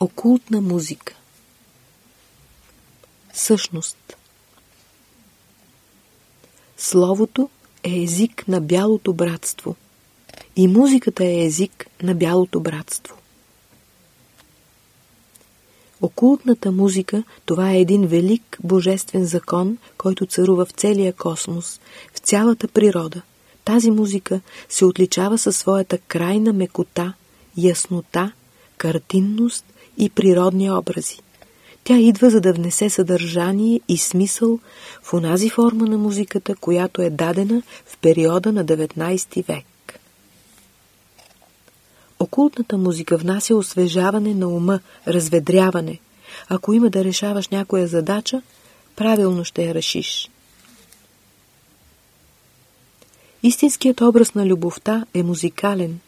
Окултна музика Същност Словото е език на бялото братство и музиката е език на бялото братство. Окултната музика – това е един велик божествен закон, който царува в целия космос, в цялата природа. Тази музика се отличава със своята крайна мекота, яснота, картинност и природни образи. Тя идва за да внесе съдържание и смисъл в онази форма на музиката, която е дадена в периода на 19 век. Окултната музика внася освежаване на ума, разведряване. Ако има да решаваш някоя задача, правилно ще я решиш. Истинският образ на любовта е музикален.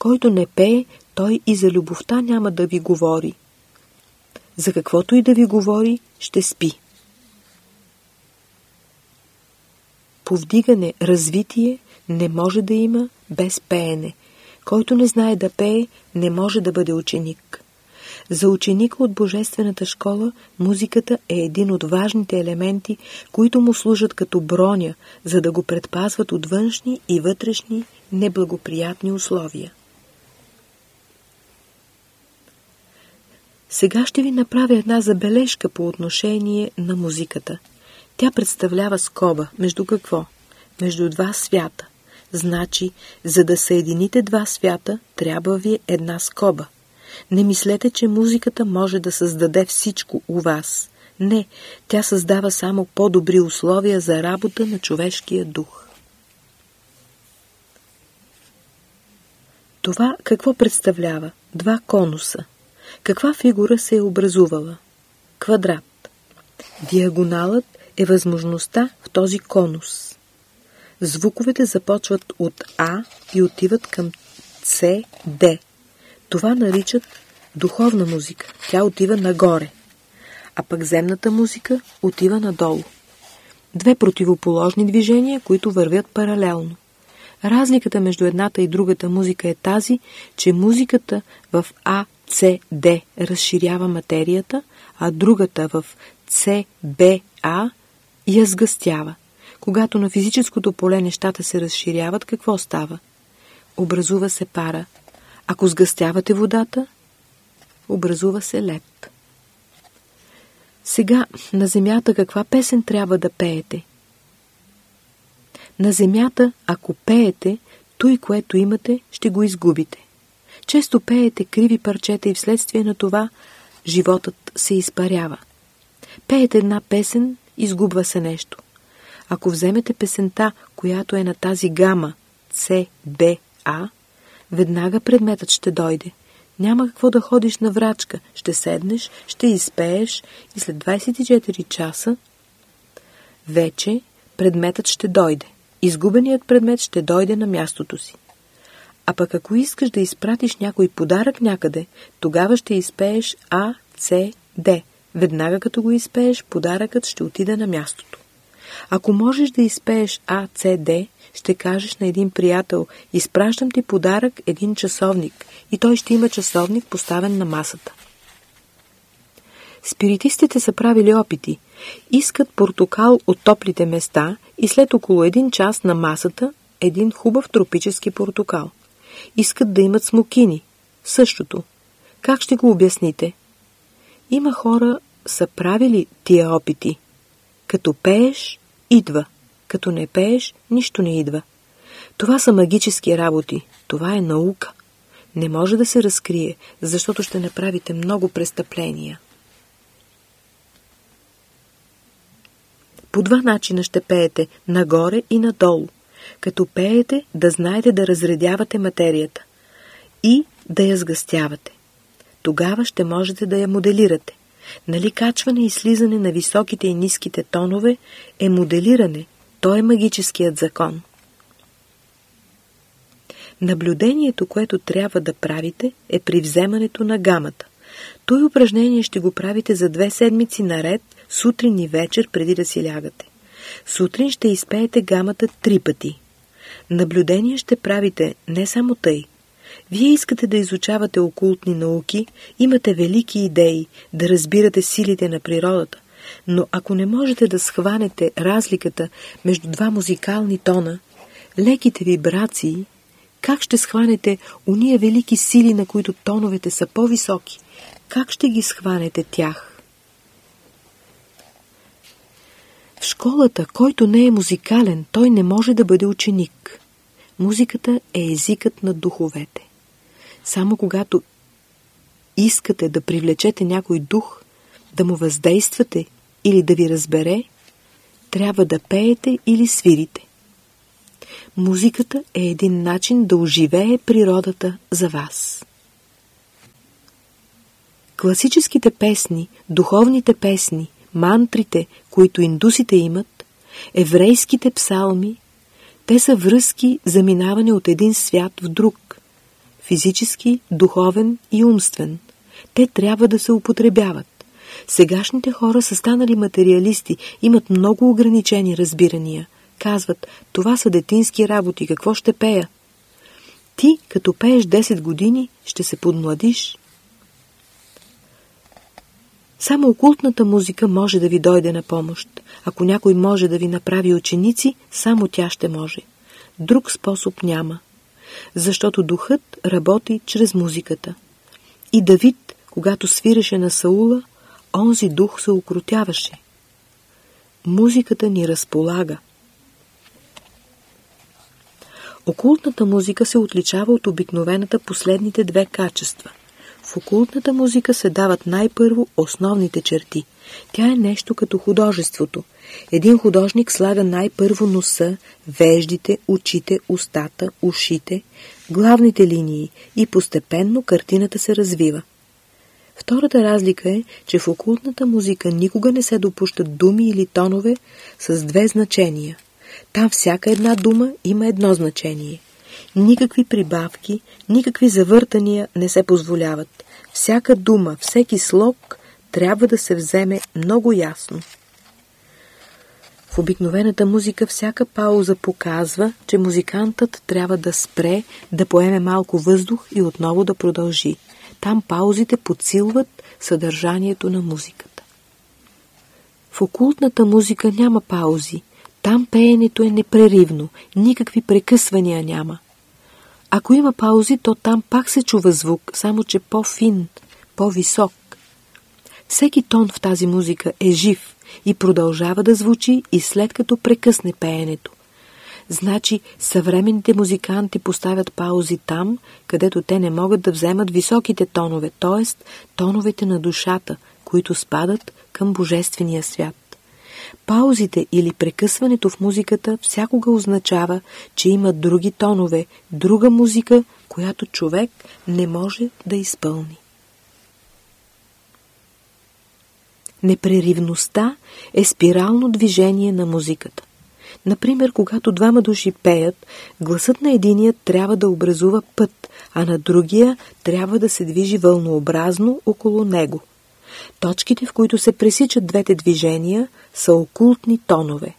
Който не пее, той и за любовта няма да ви говори. За каквото и да ви говори, ще спи. Повдигане, развитие не може да има без пеене. Който не знае да пее, не може да бъде ученик. За ученика от Божествената школа музиката е един от важните елементи, които му служат като броня, за да го предпазват от външни и вътрешни неблагоприятни условия. Сега ще ви направя една забележка по отношение на музиката. Тя представлява скоба. Между какво? Между два свята. Значи, за да съедините два свята, трябва ви една скоба. Не мислете, че музиката може да създаде всичко у вас. Не, тя създава само по-добри условия за работа на човешкия дух. Това какво представлява? Два конуса. Каква фигура се е образувала? Квадрат. Диагоналът е възможността в този конус. Звуковете започват от А и отиват към С, Д. Това наричат духовна музика. Тя отива нагоре. А пък земната музика отива надолу. Две противоположни движения, които вървят паралелно. Разликата между едната и другата музика е тази, че музиката в А, Д разширява материята, а другата в А я сгъстява. Когато на физическото поле нещата се разширяват, какво става? Образува се пара. Ако сгъстявате водата, образува се лед. Сега на земята каква песен трябва да пеете? На земята, ако пеете, той, което имате, ще го изгубите. Често пеете криви парчета и вследствие на това животът се изпарява. Пеете една песен, изгубва се нещо. Ако вземете песента, която е на тази гама С, Б, А, веднага предметът ще дойде. Няма какво да ходиш на врачка. Ще седнеш, ще изпееш и след 24 часа вече предметът ще дойде. Изгубеният предмет ще дойде на мястото си. А пък ако искаш да изпратиш някой подарък някъде, тогава ще изпееш А, С, Д. Веднага като го изпееш, подаръкът ще отиде на мястото. Ако можеш да изпееш А, С, Д, ще кажеш на един приятел, изпращам ти подарък един часовник и той ще има часовник поставен на масата. Спиритистите са правили опити. Искат портокал от топлите места и след около един час на масата един хубав тропически портокал. Искат да имат смокини. Същото. Как ще го обясните? Има хора са правили тия опити. Като пееш, идва. Като не пееш, нищо не идва. Това са магически работи. Това е наука. Не може да се разкрие, защото ще направите много престъпления. По два начина ще пеете – нагоре и надолу. Като пеете, да знаете да разредявате материята и да я сгъстявате. Тогава ще можете да я моделирате. Нали качване и слизане на високите и ниските тонове е моделиране, то е магическият закон. Наблюдението, което трябва да правите, е при вземането на гамата. Той упражнение ще го правите за две седмици наред, сутрин и вечер, преди да си лягате. Сутрин ще изпеете гамата три пъти. Наблюдение ще правите не само тъй. Вие искате да изучавате окултни науки, имате велики идеи, да разбирате силите на природата, но ако не можете да схванете разликата между два музикални тона, леките вибрации, как ще схванете уния велики сили, на които тоновете са по-високи? Как ще ги схванете тях? В школата, който не е музикален, той не може да бъде ученик. Музиката е езикът на духовете. Само когато искате да привлечете някой дух, да му въздействате или да ви разбере, трябва да пеете или свирите. Музиката е един начин да оживее природата за вас. Класическите песни, духовните песни, мантрите, които индусите имат, еврейските псалми, те са връзки за минаване от един свят в друг, физически, духовен и умствен. Те трябва да се употребяват. Сегашните хора са станали материалисти, имат много ограничени разбирания. Казват, това са детински работи, какво ще пея? Ти, като пееш 10 години, ще се подмладиш. Само окултната музика може да ви дойде на помощ. Ако някой може да ви направи ученици, само тя ще може. Друг способ няма. Защото духът работи чрез музиката. И Давид, когато свиреше на Саула, онзи дух се укротяваше. Музиката ни разполага. Окултната музика се отличава от обикновената последните две качества. В окултната музика се дават най-първо основните черти. Тя е нещо като художеството. Един художник слага най-първо носа, веждите, очите, устата, ушите, главните линии и постепенно картината се развива. Втората разлика е, че в окултната музика никога не се допущат думи или тонове с две значения. Там всяка една дума има едно значение. Никакви прибавки, никакви завъртания не се позволяват. Всяка дума, всеки слог трябва да се вземе много ясно. В обикновената музика всяка пауза показва, че музикантът трябва да спре, да поеме малко въздух и отново да продължи. Там паузите подсилват съдържанието на музиката. В окултната музика няма паузи. Там пеенето е непреривно, никакви прекъсвания няма. Ако има паузи, то там пак се чува звук, само че по-фин, по-висок. Всеки тон в тази музика е жив и продължава да звучи и след като прекъсне пеенето. Значи съвременните музиканти поставят паузи там, където те не могат да вземат високите тонове, т.е. тоновете на душата, които спадат към Божествения свят. Паузите или прекъсването в музиката всякога означава, че има други тонове, друга музика, която човек не може да изпълни. Непреривността е спирално движение на музиката. Например, когато двама души пеят, гласът на единия трябва да образува път, а на другия трябва да се движи вълнообразно около него. Точките, в които се пресичат двете движения, са окултни тонове.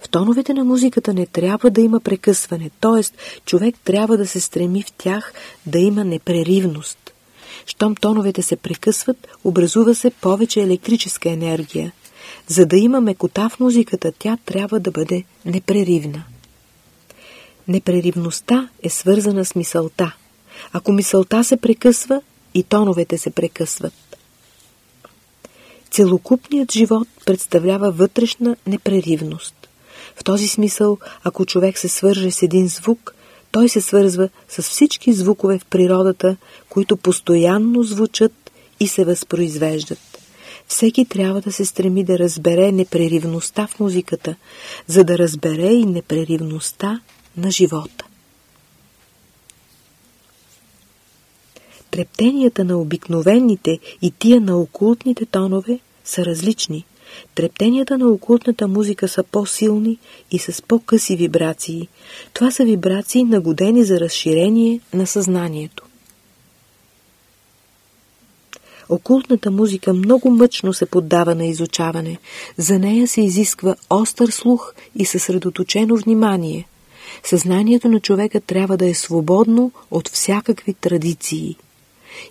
В тоновете на музиката не трябва да има прекъсване, т.е. човек трябва да се стреми в тях да има непреривност. Щом тоновете се прекъсват, образува се повече електрическа енергия. За да има мекота в музиката, тя трябва да бъде непреривна. Непреривността е свързана с мисълта. Ако мисълта се прекъсва, и тоновете се прекъсват. Целокупният живот представлява вътрешна непреривност. В този смисъл, ако човек се свърже с един звук, той се свързва с всички звукове в природата, които постоянно звучат и се възпроизвеждат. Всеки трябва да се стреми да разбере непреривността в музиката, за да разбере и непреривността на живота. Трептенията на обикновените и тия на окултните тонове са различни. Трептенията на окултната музика са по-силни и с по-къси вибрации. Това са вибрации нагодени за разширение на съзнанието. Окултната музика много мъчно се поддава на изучаване. За нея се изисква остър слух и съсредоточено внимание. Съзнанието на човека трябва да е свободно от всякакви традиции.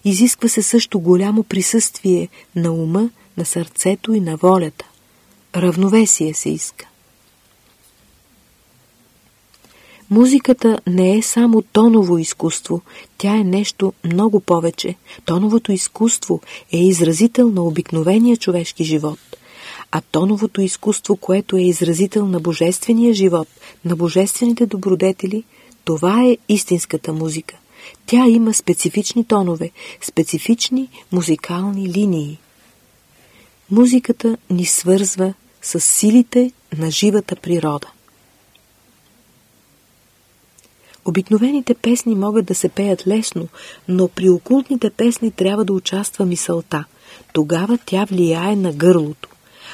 Изисква се също голямо присъствие на ума, на сърцето и на волята. Равновесие се иска. Музиката не е само тоново изкуство, тя е нещо много повече. Тоновото изкуство е изразител на обикновения човешки живот, а тоновото изкуство, което е изразител на божествения живот, на божествените добродетели, това е истинската музика. Тя има специфични тонове, специфични музикални линии. Музиката ни свързва с силите на живата природа. Обикновените песни могат да се пеят лесно, но при окултните песни трябва да участва мисълта. Тогава тя влияе на гърлото.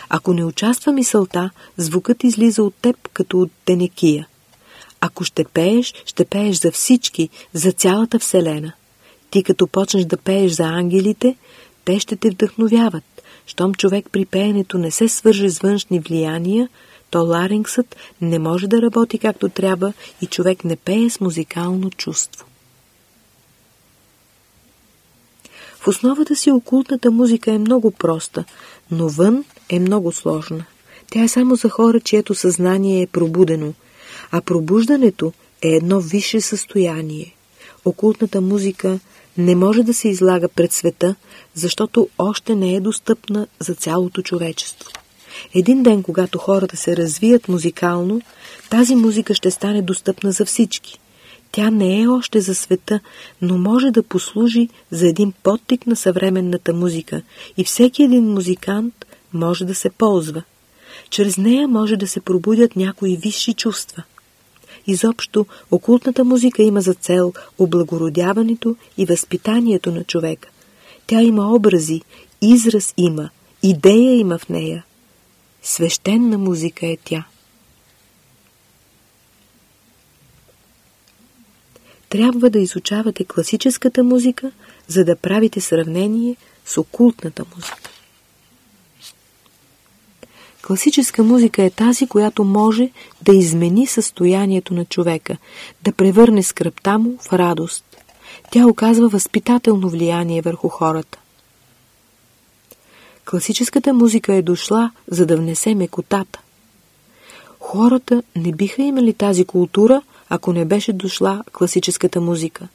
Ако не участва мисълта, звукът излиза от теб като от тенекия. Ако ще пееш, ще пееш за всички, за цялата Вселена. Ти като почнеш да пееш за ангелите, те ще те вдъхновяват. Щом човек при пеенето не се свърже с външни влияния, то ларингсът не може да работи както трябва и човек не пее с музикално чувство. В основата си окултната музика е много проста, но вън е много сложна. Тя е само за хора, чието съзнание е пробудено, а пробуждането е едно висше състояние. Окултната музика не може да се излага пред света, защото още не е достъпна за цялото човечество. Един ден, когато хората се развият музикално, тази музика ще стане достъпна за всички. Тя не е още за света, но може да послужи за един подтик на съвременната музика и всеки един музикант може да се ползва. Чрез нея може да се пробудят някои висши чувства. Изобщо, окултната музика има за цел облагородяването и възпитанието на човека. Тя има образи, израз има, идея има в нея. Свещена музика е тя. Трябва да изучавате класическата музика, за да правите сравнение с окултната музика. Класическа музика е тази, която може да измени състоянието на човека, да превърне скръпта му в радост. Тя оказва възпитателно влияние върху хората. Класическата музика е дошла, за да внесе мекотата. Хората не биха имали тази култура, ако не беше дошла класическата музика.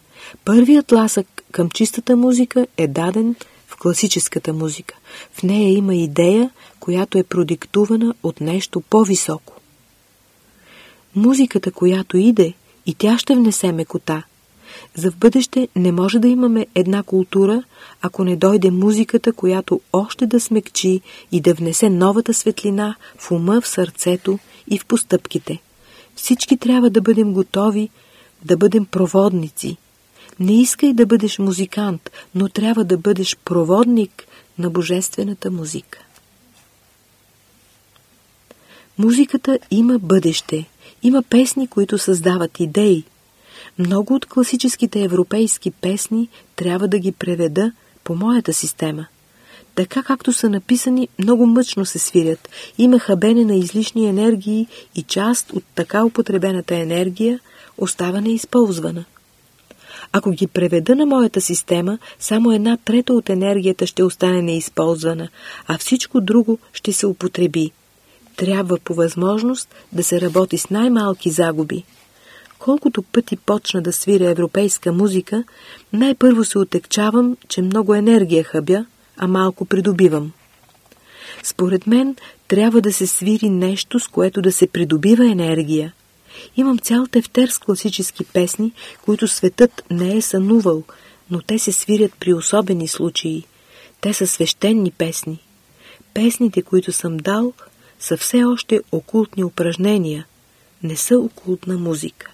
Първият ласък към чистата музика е даден в класическата музика. В нея има идея, която е продиктувана от нещо по-високо. Музиката, която иде, и тя ще внесе мекота. За в бъдеще не може да имаме една култура, ако не дойде музиката, която още да смекчи и да внесе новата светлина в ума, в сърцето и в постъпките. Всички трябва да бъдем готови, да бъдем проводници. Не искай да бъдеш музикант, но трябва да бъдеш проводник на божествената музика. Музиката има бъдеще. Има песни, които създават идеи. Много от класическите европейски песни трябва да ги преведа по моята система. Така както са написани, много мъчно се свирят. Има хабене на излишни енергии и част от така употребената енергия остава неизползвана. Ако ги преведа на моята система, само една трета от енергията ще остане неизползвана, а всичко друго ще се употреби. Трябва по възможност да се работи с най-малки загуби. Колкото пъти почна да свиря европейска музика, най-първо се отекчавам, че много енергия хъбя, а малко придобивам. Според мен трябва да се свири нещо, с което да се придобива енергия. Имам цял тефтер с класически песни, които светът не е сънувал, но те се свирят при особени случаи. Те са свещени песни. Песните, които съм дал, са все още окултни упражнения, не са окултна музика.